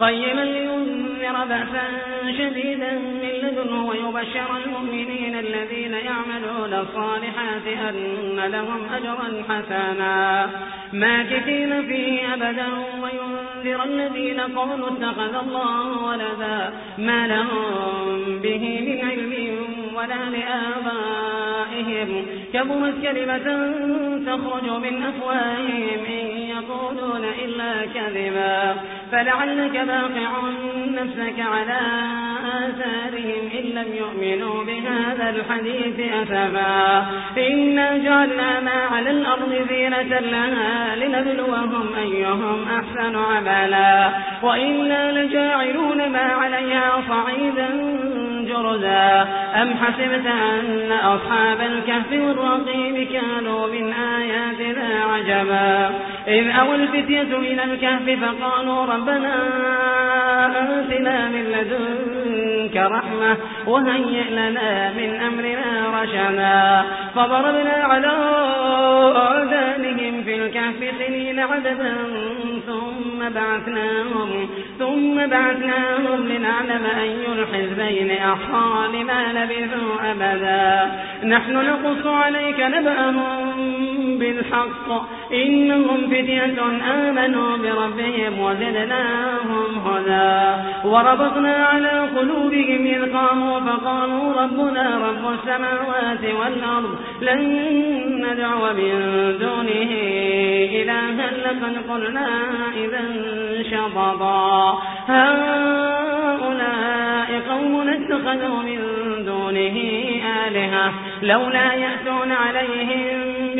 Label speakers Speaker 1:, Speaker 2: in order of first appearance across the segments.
Speaker 1: قيما لينذر بأسا شديدا من لدنه ويبشر المؤمنين الذين يعملون الصالحات أن لهم أجرا حسنا. ماكثين فيه أبدا وينذر الذين قالوا اتخذ الله ولدا. ما لهم به من علم ولا لآبائهم. كبرت كلمة تخرج من أفواههم إن يقولون إلا كذبا. فلعلك باقع نفسك على آثارهم إن لم يؤمنوا بهذا الحديث أسفا إنا جعلنا ما على الأرض زينة لها لنبلوهم أيهم أحسن عملا. وإنا لجاعلون ما عليها صعيدا جرزا أم حسبت أن أصحاب الكهف والرقيم كانوا من آياتنا عجبا؟ إذ أوى الفتية إلى الكهف فقالوا ربنا آتنا من لدنك رحمة وهيئ لنا من أمرنا رشدا. فضربنا على آذانهم في الكهف سنين عددا ثم بعثناهم ثم بعثناهم لنعلم أي الحزبين أحصى لما لبثوا أبدا. نحن نقص عليك نبأهم بالحق. إنهم فتية آمنوا بربهم وزدناهم هدى. وربطنا على قلوبهم إذ قاموا فقالوا ربنا رب السماوات والأرض لن ندعو من دونه إلها لقد قلنا إذا شططا. هؤلاء قوم اتخذوا من دونه آلهة لولا يأتون عليهم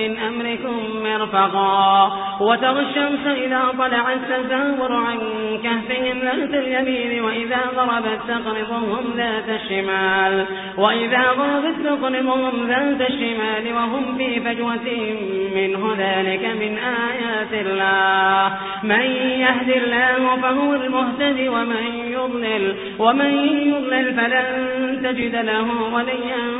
Speaker 1: من أمركم مرفقا. وترى الشمس إذا طلعت تزاور عن كهفهم ذات اليمين وإذا ضربت تقرضهم ذات الشمال. وإذا ضربت تقرضهم ذات الشمال وهم في فجوة منه ذلك من آيات الله. من يهد الله فهو المهتد ومن يضلل ومن يضلل فلن تجد له وليا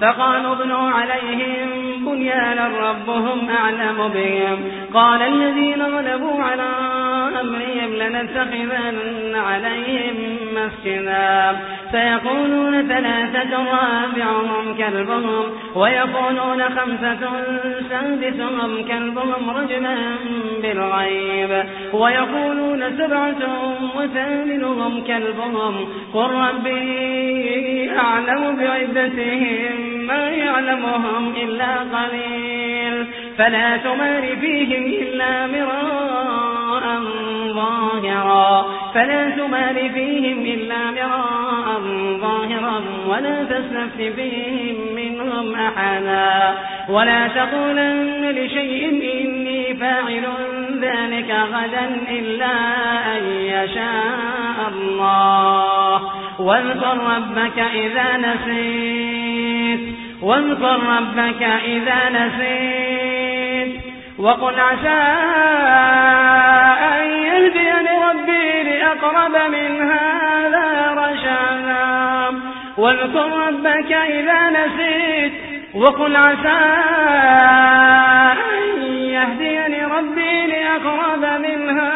Speaker 1: فقالوا ابنوا عليهم بنيانا ربهم أعلم بهم. قال الذين غلبوا على أمرهم لنتخذن عليهم مسجدا. سيقولون ثلاثة رابعهم كلبهم ويقولون خمسة سادسهم كلبهم رجما بالغيب ويقولون سبعة وثامنهم كلبهم. قل ربي أعلم بعدتهم ما يعلمهم إلا قليل. فلا تمار فيهم إلا مراء ظاهرا. فلا تمال فيهم إلا مراء ظاهرا. ولا تسنفت فيهم منهم أحدا. ولا تقولن لشيء إني فاعل ذلك غدا إلا أن يشاء الله. واذكر ربك إذا نسيت. واذكر ربك إذا نسيت. وقل عسى أن يهديني ربي لأقرب من هذا رشادا. واذكر ربك إذا نسيت. وقل عسى أن يهديني ربي لأقرب من هذا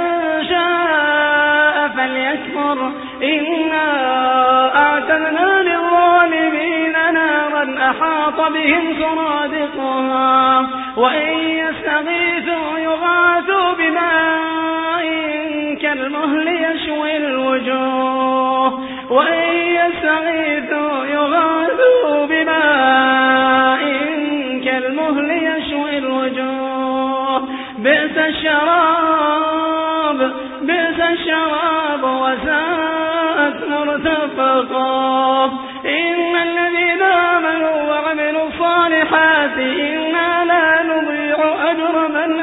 Speaker 1: فليكفر إنا أعتدنا للظالمين نارا أحاط بهم سرادقها وإن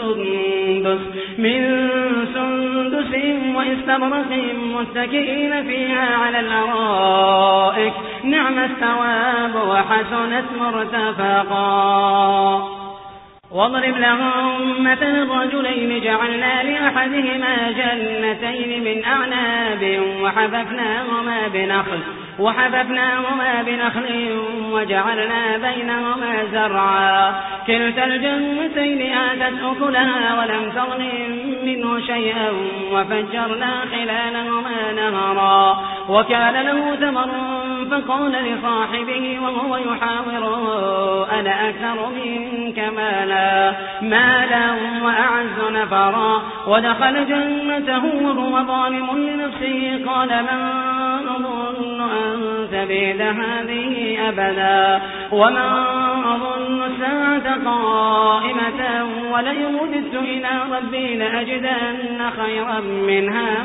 Speaker 1: سندس من سندس واستبرق متكئين فيها على الأرائك. نعم الثواب وحسنت مرتفقا. واضرب لهم مثل الرجلين جعلنا لأحدهما جنتين من أعناب وحففناهما بنخل. وحففناهما بنخل وجعلنا بينهما زرعا. كلتا الجنتين آتت أكلها ولم تظلم منه شيئا وفجرنا خلالهما نهرا. وكان له ثمر فقال لصاحبه وهو يحاوره أنا أكثر منك مالا. مالا وأعز نفرا. ودخل جنته وهو ظالم لنفسه قال من أظن أن تبيد هذه أبدا وما أظن الساعة قائمة ولئن وددت إلى ربي لأجدن خيرا منها.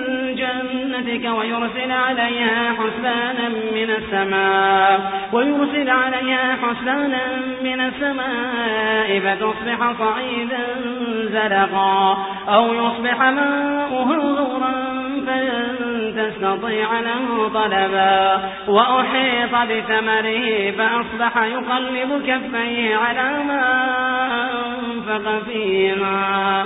Speaker 1: جنتك ويرسل عليها حسبانا من السماء ويرسل عليها حسبانا من السماء فتصبح صعيدا زلقا أو يصبح ماؤها غورا فلن تستطيع له طلبا وأحيط بثمره فأصبح يقلب كفيه على ما أنفق فيها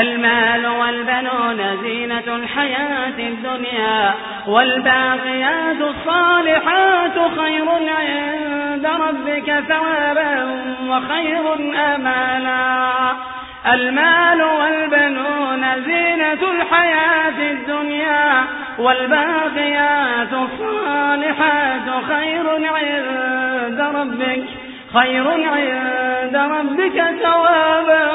Speaker 1: المال والبنون زينة الحياة الدنيا والباقيات الصالحات خير عند ربك ثوابا وخير أمالا المال والبنون زينة الحياة الدنيا والباقيات الصالحات خير عند ربك خير عند ربك ثوابا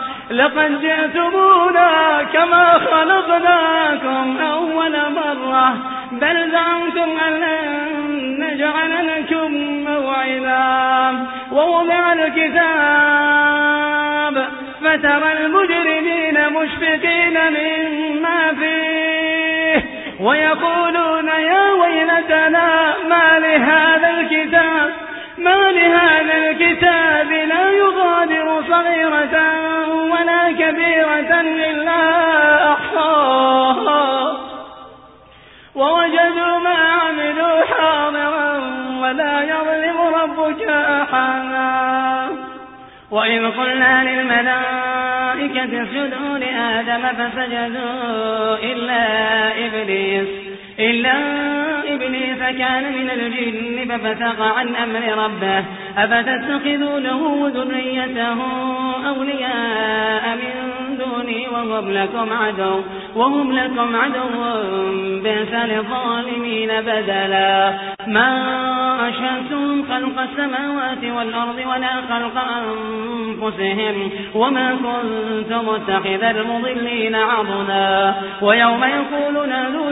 Speaker 1: لقد جئتمونا كما خلقناكم أول مرة. بل زعمتم أن نجعل لكم موعدا. ووضع الكتاب فترى المجرمين مشفقين مما فيه. ويقولون يا ويلتنا ما لهذا الكتاب؟ ما لهذا الكتاب؟ لا يغادر صغيرة ولا كبيرة إلا أحصاها. ووجدوا ما عملوا حاضرا ولا يظلم ربك أحدا. وإذ قلنا للملائكة اسجدوا لآدم فسجدوا إلا إبليس إلا إبليس كان من الجن ففتق عن أمر ربه. أفتتخذونه وذريته أولياء من دوني وهم لكم عدو وهم لكم عدو بئس للظالمين بدلا. ما أشهدتم خلق السماوات والأرض ولا خلق أنفسهم وما كنت متخذ المضلين عضنا ويوم يقول نادوا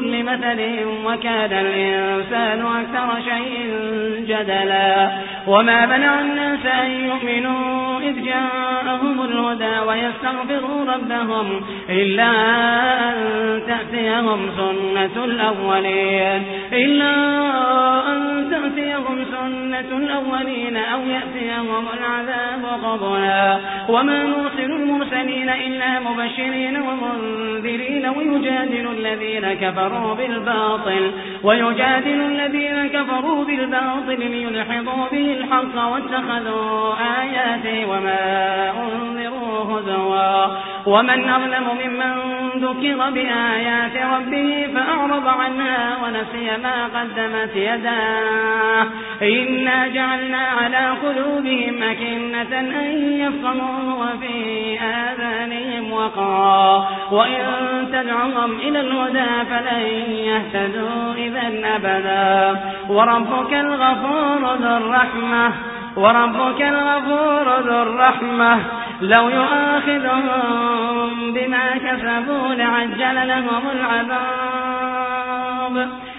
Speaker 1: كل مثل وكان الإنسان أكثر شيء جدلا. وما منع الناس أن يؤمنوا إذ جاءهم الهدى ويستغفروا ربهم إلا أن تأتيهم سنة الأولين. إلا أن تأتيهم سنة الأولين أو يأتيهم العذاب قبلا. وما نرسل المرسلين إلا مبشرين ومنذرين ويجادل الذين كفروا بالباطل ويجادل الذين كفروا بالباطل ليلحظوا به الحق واتخذوا آياتي وما أنذروا هدوا ومن أظلم ممن ذكر بآيات ربه فأعرض عنها ونسي ما قدمت يداه. إنا جعلنا على قلوبهم أكنة أن يفقموا وفي آذانهم وقرا. وإن تدعهم إلى الهدى فلن يهتدوا إذا أبدا. وربك الغفور ذو الرحمة وربك الغفور ذو الرحمة. لو يؤاخذهم بما كسبوا لعجل لهم العذاب.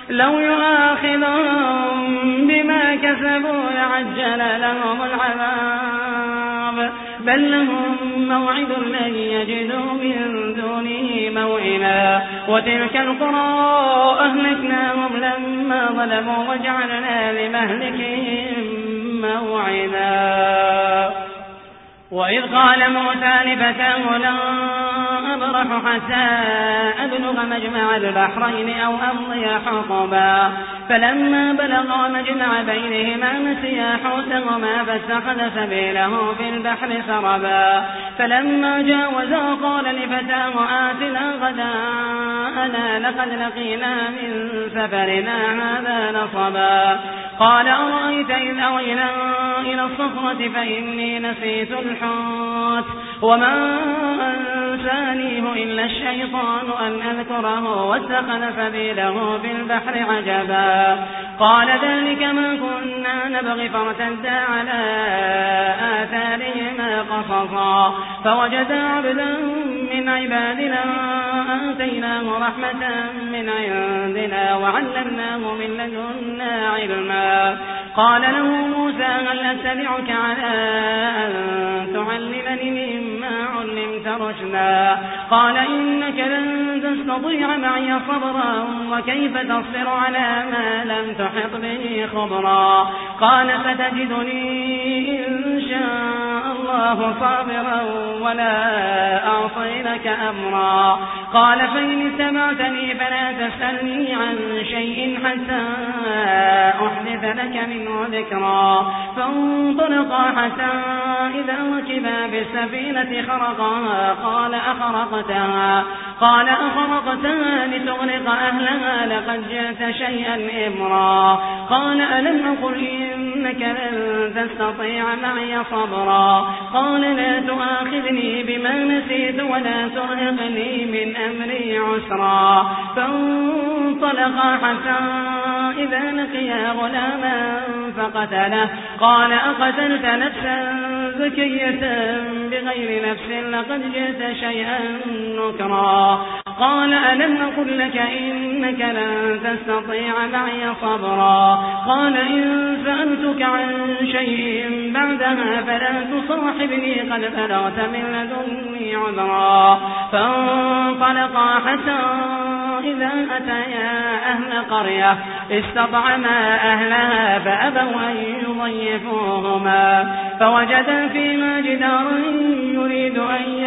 Speaker 1: لو يؤاخذهم بما كسبوا لعجل لهم العذاب. بل لهم موعد لن يجدوا من دونه موئلا. وتلك القرى أهلكناهم لما ظلموا وجعلنا لمهلكهم موعدا. وإذ قال موسى لفتاه لن أبرح حتى أبلغ مجمع البحرين أو أمضي حقبا. فلما بلغا مجمع بينهما نسيا حوتهما فاتخذ سبيله في البحر سربا. فلما جاوزا قال لفتاه آتنا غداءنا لقد لقينا من سفرنا هذا نصبا. قال أرأيت إذ أوينا إلى الصخرة فإني نسيت الحوت. وما أنسانيه إلا الشيطان أن أذكره واتخذ سبيله في البحر عجبا. قال ذلك ما كنا نبغي فارتدا على آثارهما قصصا. فوجدا عبدا من عبادنا آتيناه رحمة من عندنا وعلمناه من لدنا علما. قال له موسى هل أتبعك على أن تعلمني رشدا. قال إنك لن تستطيع معي صبرا وكيف تصبر على ما لم تحط به خبرا؟ قال فتجدني إن شاء الله صابرا ولا أعصي لك أمرا. قال فإن اتبعتني فلا تسألني عن شيء حتى أحدث لك منه ذكرا. فانطلقا حتى إذا ركبا بالسفينة خرقها قال أخرقتها قال أخرقتها لتغرق أهلها لقد جئت شيئا إمرا. قال ألم أقل لن تستطيع معي صبرا. قال لا تؤاخذني بما نسيت ولا ترهقني من أمري عسرا. فانطلقا حتى إذا لقيا غلاما فقتله. قال أقتلت نفسا زكية بغير نفس لقد جئت شيئا نكرا. قال ألم أقل لك إنك لن تستطيع معي صبرا قال إن سألتك عن شيء بعدها فلا تصاحبني قد بلغت من لدني عذرا فانطلقا حتى إذا أتيا أهل قرية استطعما أهلها فأبوا أن يضيفوهما فوجدا فيما جدارا يريد أن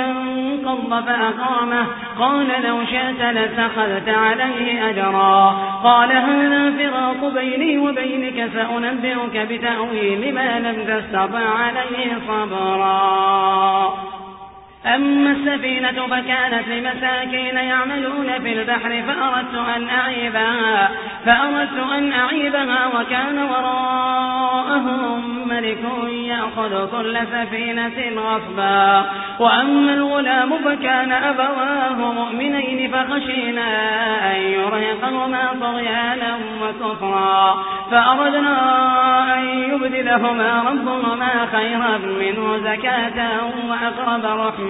Speaker 1: ينقض فأقامه. قال لو شئت لاتخذت عليه أجرا. قال هذا فراق بيني وبينك سأنبئك بتأويل ما لم تستطع عليه صبرا. أما السفينة فكانت لمساكين يعملون في البحر فأردت أن أعيبها, فأردت أن أعيبها وكان وراءهم ملك يأخذ كل سفينة غصبا وأما الغلام فكان أبواه مؤمنين فخشينا أن يرهقهما طغيانا وكفرا. فأردنا أن يبدلهما ربهما خيرا منه زكاة وأقرب رحمة.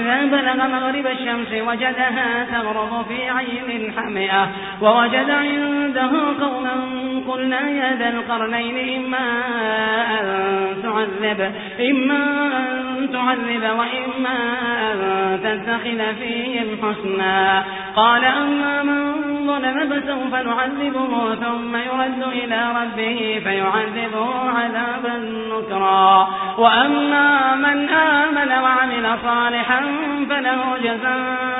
Speaker 1: إذا بلغ مغرب الشمس وجدها تغرب في عين حمئة ووجد عنده قوما قلنا يا ذا القرنين إما أن تعذب إما أن تعذب وإما أن تتخذ فيهم حسنا. قال أما من ظلم فسوف نعذبه ثم يرد إلى ربه فيعذبه عذابا نكرا. وأما من آمن وعمل صالحا فله جزاء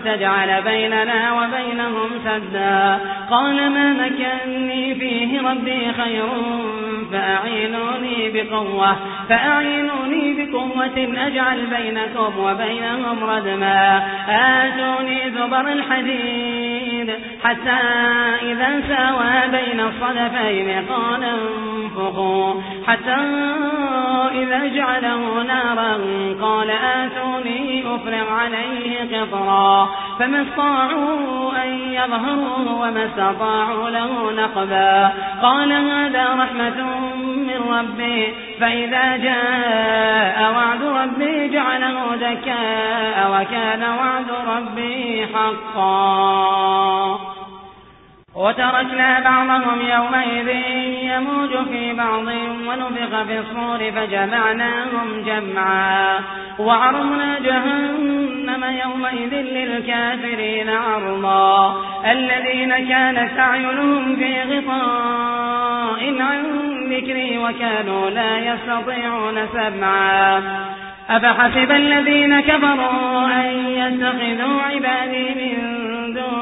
Speaker 1: تجعل بيننا وبينهم سدا. قال ما مكني فيه ربي خير فأعينوني بقوة فأعينوني بقوة أجعل بينكم وبينهم ردما. آتوني زبر الحديد حتى إذا ساوى بين الصدفين قال انفقوا حتى إذا جعله نارا قال آتوني أفرغ عليه قطرا. فما استطاعوا أن يظهروا وما استطاعوا له نقبا. قال هذا رحمة من ربي. فإذا جاء وعد ربي جعله دكاء وكان وعد ربي حقا. وتركنا بعضهم يومئذ يموج في بعض ونفخ في الصور فجمعناهم جمعا وعرضنا جهنم يومئذ للكافرين عرضا الذين كانت أعينهم في غطاء عن ذكري وكانوا لا يستطيعون سمعا أفحسب الذين كفروا أن يتخذوا عبادي من دوني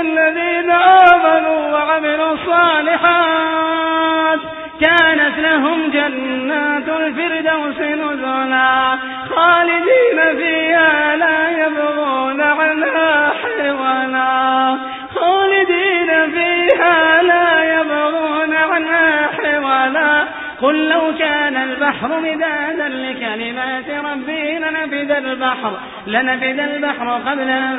Speaker 1: الذين آمنوا وعملوا الصالحات كانت لهم جنات الفردوس نزلا خالدين فيها لا يبغون عنها حولا خالدين فيها لا يبغون عنها حولا قل لو كان البحر مدادا لكلمات ربي لنفد البحر لنفد البحر قبل أن